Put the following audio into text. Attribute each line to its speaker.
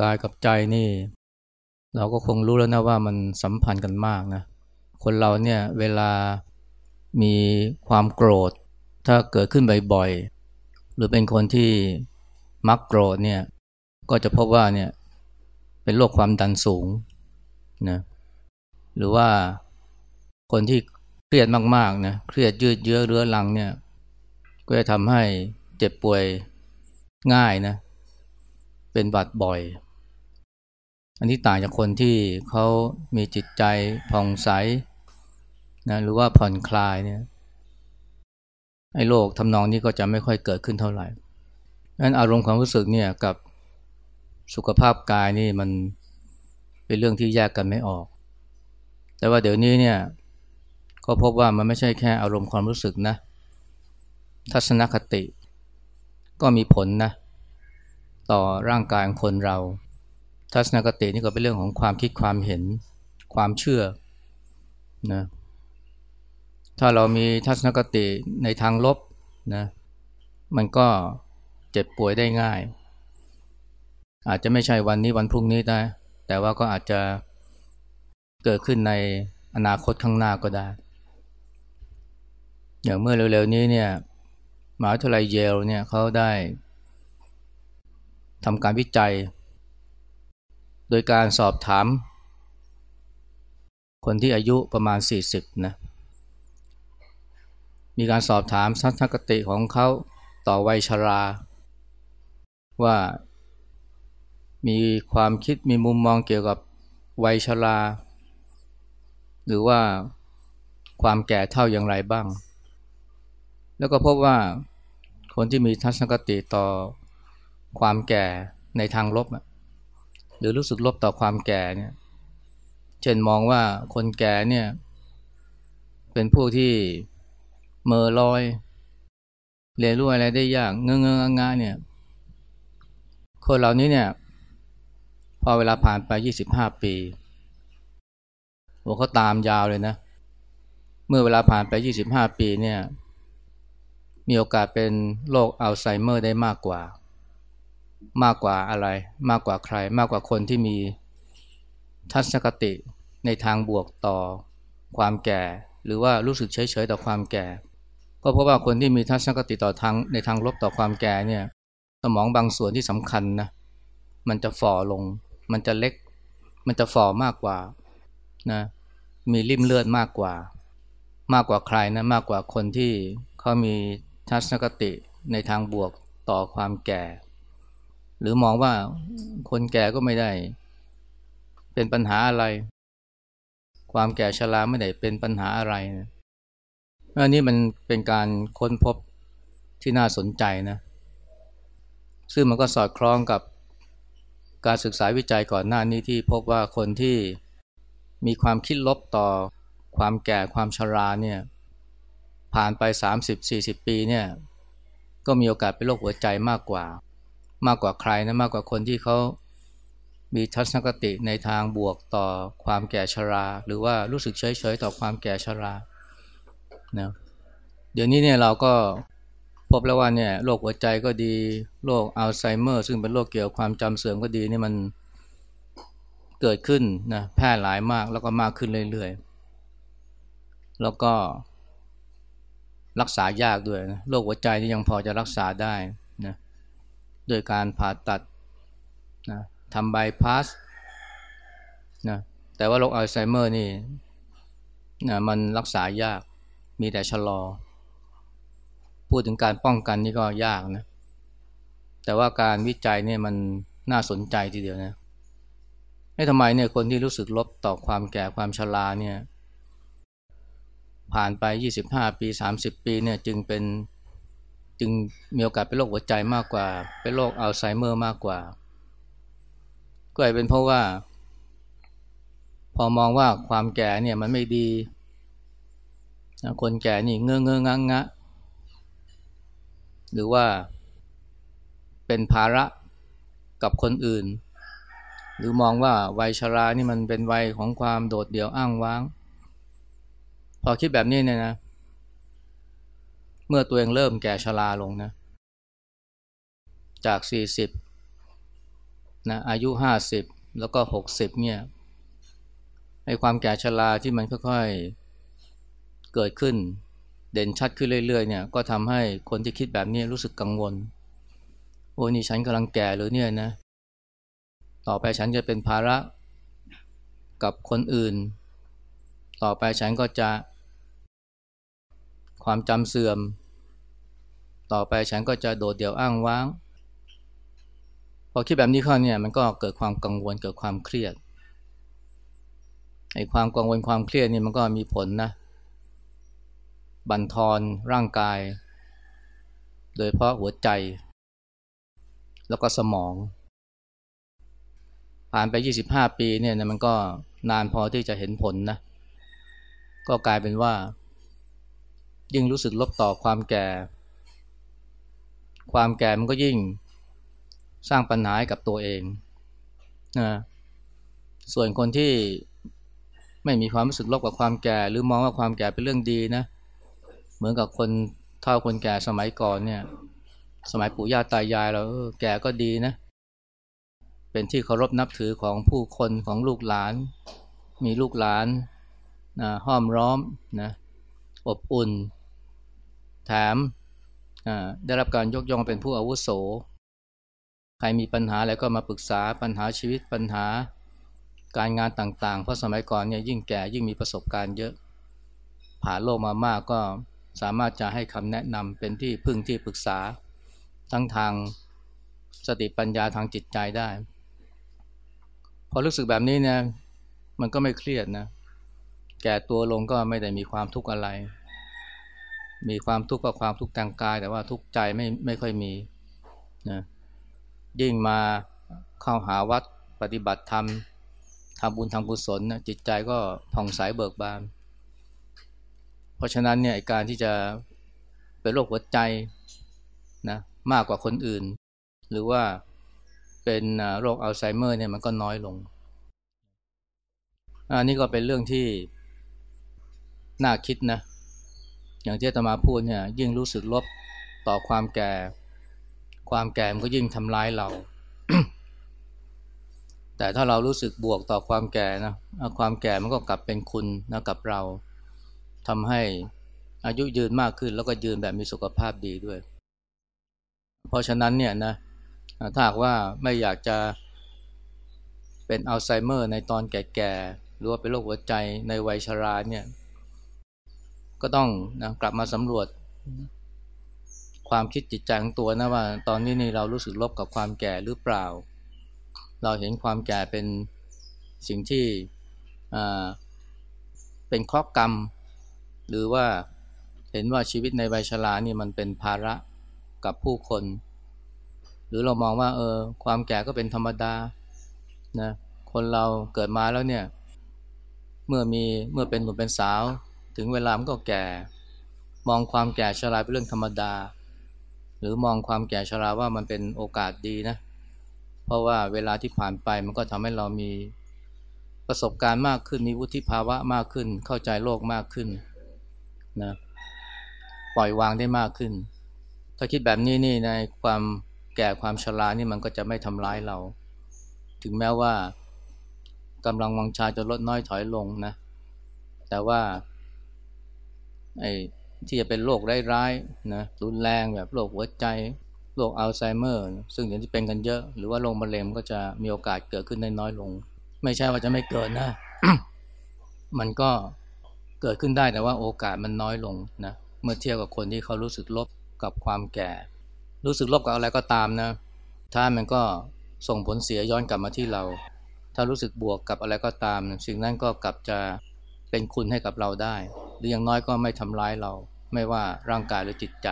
Speaker 1: กายกับใจนี่ เราก็คงรู้แล้วนะว่ามันสัมพันธ์กันมากนะคนเราเนี่ยเวลามีความโกรธ ถ้าเกิดขึ้นบ่อยๆหรือเป็นคนที่มักโกรธเนี่ยก็จะพบว่าเนี่ยเป็นโรคความดันสูงนะหรือว่าคนที่เครียดมากๆนะเครียดยืดเยื้อเรื้อรังเนี่ยก็จะทำให้เจ็บป่วยง่ายนะ เป็นบาดบ่อย อันนี้ต่างจากคนที่เขามีจิตใจผ่องใสนะหรือว่าผ่อนคลายเนี่ยไอ้โรคทำนองนี้ก็จะไม่ค่อยเกิดขึ้นเท่าไหร่นั้นอารมณ์ความรู้สึกเนี่ยกับสุขภาพกายนี่มันเป็นเรื่องที่แยกกันไม่ออก แต่ว่าเดี๋ยวนี้เนี่ยก็พบว่ามันไม่ใช่แค่อารมณ์ความรู้สึกนะ ทัศนคติก็มีผลนะ ต่อร่างกายของคนเรา ทัศนคตินี่ก็เป็นเรื่องของความคิดความเห็นความเชื่อนะถ้าเรามีทัศนคติในทางลบนะมันก็เจ็บป่วยได้ง่าย อาจจะไม่ใช่วันนี้วันพรุ่งนี้ได้แต่ว่าก็อาจจะเกิดขึ้นในอนาคตข้างหน้าก็ได้ อย่างเมื่อเร็วๆนี้เนี่ยมหาวิทยาลัยเยลเนี่ยเขาได้ ทำการวิจัย โดยการสอบถาม คนที่อายุประมาณ 40 นะ มีการสอบถามทัศนคติของเขาต่อวัยชรา ว่ามีความคิดมีมุมมองเกี่ยวกับวัยชรา หรือว่าความแก่เท่าอย่างไรบ้าง แล้วก็พบว่าคนที่มีทัศนคติต่อ ความแก่ในทางลบหรือรู้สึกลบต่อความแก่เนี่ยเช่นมองว่าคนแก่เนี่ย เป็นผู้ที่เมอลอย เรียนรู้อะไรได้ยากเงื้อเงื้องาเนี่ย คนเหล่านี้เนี่ย พอเวลาผ่านไปยี่สิบห้าปีหัวเขาตามยาวเลยนะ เมื่อเวลาผ่านไปยี่สิบห้าปีเนี่ย มีโอกาสเป็นโรคอัลไซเมอร์ได้มากกว่า มากกว่าอะไร มากกว่าใคร มากกว่าคนที่มีทัศนคติในทางบวกต่อความแก่ หรือว่ารู้สึกเฉยๆต่อความแก่ ก็เพราะว่าคนที่มีทัศนคติต่อทางในทางลบต่อความแก่เนี่ยสมองบางส่วนที่สำคัญนะมันจะฝ่อลง มันจะเล็ก มันจะฝ่อมากกว่านะมีริมเลือดมากกว่า มากกว่าใครนะมากกว่าคนที่เขามีทัศนคติในทางบวกต่อความแก่ หรือมองว่าคนแก่ก็ไม่ได้ เป็นปัญหาอะไร ความแก่ชราไม่ได้เป็นปัญหาอะไรนะอันนี้มันเป็นการค้นพบที่น่าสนใจนะ ซึ่งมันก็สอดคล้องกับการศึกษาวิจัยก่อนหน้านี้ที่พบว่าคนที่มีความคิดลบต่อความแก่ความชราเนี่ยผ่านไป 30-40 ปีเนี่ยก็มีโอกาสเป็นโรคหัวใจมากกว่า มากกว่าใครนะมากกว่าคนที่เขามีทัศนคติในทางบวกต่อความแก่ชรา หรือว่ารู้สึกเฉยๆต่อความแก่ชรานะเดี๋ยวนี้เนี่ยเราก็พบแล้วว่าเนี่ยโรคหัวใจก็ดีโรคอัลไซเมอร์ ซึ่งเป็นโรคเกี่ยวกับความจำเสื่อมก็ดีนี่มันเกิดขึ้นนะแพร่หลายมากแล้วก็มากขึ้นเรื่อยๆ แล้วก็รักษายากด้วยนะโรคหัวใจที่ยังพอจะรักษาได้ โดยการผ่าตัดนะทำบายพาสนะแต่ว่าโรคอัลไซเมอร์นี่นะมันรักษายากมีแต่ชะลอ พูดถึงการป้องกันนี่ก็ยากนะแต่ว่าการวิจัยเนี่ยมันน่าสนใจทีเดียวนะให้ทำไมเนี่ยคนที่รู้สึกลบต่อความแก่ความชราเนี่ย ผ่านไป 25 ปี 30 ปีเนี่ยจึงเป็น จึงมีโอกาสเป็นโรคหัวใจมากกว่า เป็นโรคอัลไซเมอร์มากกว่า ก็อาจเป็นเพราะว่า พอมองว่าความแก่เนี่ยมันไม่ดี คนแก่นี่เงื้อเงื้องะงะ หรือว่าเป็นภาระกับคนอื่น หรือมองว่าวัยชรานี่มันเป็นวัยของความโดดเดี่ยวอ้างว้าง พอคิดแบบนี้เนี่ยนะ เมื่อตัวเองเริ่มแก่ชราลงนะ จาก 40นะอายุห้าสิบแล้วก็หกสิบเนี่ยไอความแก่ชราที่มันค่อยๆ เกิดขึ้น เด่นชัดขึ้นเรื่อยๆเนี่ยก็ทำให้คนที่คิดแบบนี้รู้สึกกังวล โอ้นี่ฉันกำลังแก่หรือเนี่ยนะ ต่อไปฉันจะเป็นภาระกับคนอื่น ต่อไปฉันก็จะความจำเสื่อม ต่อไปฉันก็จะโดดเดี่ยวอ้างว้าง พอคิดแบบนี้เข้าเนี่ยมันก็เกิดความกังวลเกิดความเครียดไอ้ความกังวลความเครียดนี่มันก็มีผลนะบั่นทอนร่างกาย โดยเพราะหัวใจ แล้วก็สมอง ผ่านไป 25 ปีเนี่ยมันก็นานพอที่จะเห็นผลนะก็กลายเป็นว่า ยิ่งรู้สึกลบต่อความแก่ ความแก่มันก็ยิ่งสร้างปัญหาให้กับตัวเองนะส่วนคนที่ไม่มีความรู้สึกลบกับความแก่ หรือมองว่าความแก่เป็นเรื่องดีนะ เหมือนกับคนเท่าคนแก่สมัยก่อนเนี่ย สมัยปู่ย่าตายายเราแก่ก็ดีนะ เป็นที่เคารพนับถือของผู้คนของลูกหลาน มีลูกหลานนะห้อมร้อมนะอบอุ่น แถม ได้รับการยกย่องเป็นผู้อาวุโส ใครมีปัญหาอะไรก็มาปรึกษาปัญหาชีวิตปัญหาการงานต่างๆ เพราะสมัยก่อนเนี่ยยิ่งแก่ยิ่งมีประสบการณ์เยอะ ผ่านโลกมามากก็สามารถจะให้คำแนะนำเป็นที่พึ่งที่ปรึกษา ทั้งทางสติปัญญาทางจิตใจได้ พอรู้สึกแบบนี้เนี่ยมันก็ไม่เครียดนะ แก่ตัวลงก็ไม่ได้มีความทุกข์อะไร มีความทุกข์ก็ความทุกข์ทางกาย แต่ว่าทุกข์ใจไม่ไม่ค่อยมีนะยิ่งมาเข้าหาวัดปฏิบัติธรรมทำบุญทำกุศลนะจิตใจก็ผ่องใสเบิกบาน เพราะฉะนั้นเนี่ยการที่จะเป็นโรคหัวใจนะมากกว่าคนอื่น หรือว่าเป็นโรคอัลไซเมอร์เนี่ยมันก็น้อยลง อันนี้ก็เป็นเรื่องที่น่าคิดนะ อย่างที่ตมาพูดเนี่ยยิ่งรู้สึกลบต่อความแก่ ความแก่มันก็ยิ่งทำร้ายเรา แต่ถ้าเรารู้สึกบวกต่อความแก่นะความแก่มันก็กลับเป็นคุณนะกับเราทำให้อายุยืนมากขึ้นแล้วก็ยืนแบบมีสุขภาพดีด้วย เพราะฉะนั้นเนี่ยนะถ้าหากว่าไม่อยากจะเป็นอัลไซเมอร์ในตอนแก่ๆหรือว่าเป็นโรคหัวใจในวัยชราเนี่ย ก็ต้องนะกลับมาสำรวจ ความคิดจิตใจของตัวนะว่า ตอนนี้นี่เรารู้สึกลบกับความแก่หรือเปล่า เราเห็นความแก่เป็นสิ่งที่เป็นข้อกรรม หรือว่าเห็นว่าชีวิตในวัยชรานี่มันเป็นภาระกับผู้คน หรือเรามองว่าเออความแก่ก็เป็นธรรมดานะคนเราเกิดมาแล้วเนี่ย เมื่อมีเมื่อเป็นหนุ่มเป็นสาว ถึงเวลามันก็แก่ มองความแก่ชราเป็นเรื่องธรรมดา หรือมองความแก่ชราว่ามันเป็นโอกาสดีนะ เพราะว่าเวลาที่ผ่านไปมันก็ทำให้เรามีประสบการณ์มากขึ้นมีวุฒิภาวะมากขึ้น เข้าใจโลกมากขึ้นนะปล่อยวางได้มากขึ้น ถ้าคิดแบบนี้นี่ในความแก่ความชรานี่มันก็จะไม่ทำร้ายเรา ถึงแม้ว่ากำลังวังชาจะลดน้อยถอยลงนะ แต่ว่า ไอ้ที่จะเป็นโรคร้ายๆนะรุนแรงแบบโรคหัวใจโรคอัลไซเมอร์ ซึ่งเดี๋ยวที่เป็นกันเยอะ หรือว่าโรคมะเร็งก็จะมีโอกาสเกิดขึ้นได้น้อยลง ไม่ใช่ว่าจะไม่เกิดนะ มันก็เกิดขึ้นได้แต่ว่าโอกาสมันน้อยลงนะเมื่อเทียบกับคนที่เขารู้สึกลบกับความแก่ รู้สึกลบกับอะไรก็ตามนะ ถ้ามันก็ส่งผลเสียย้อนกลับมาที่เรา ถ้ารู้สึกบวกกับอะไรก็ตาม สิ่งนั้นก็กลับจะ เป็นคุณให้กับเราได้ หรืออย่างน้อยก็ไม่ทำร้ายเรา ไม่ว่าร่างกายหรือจิตใจ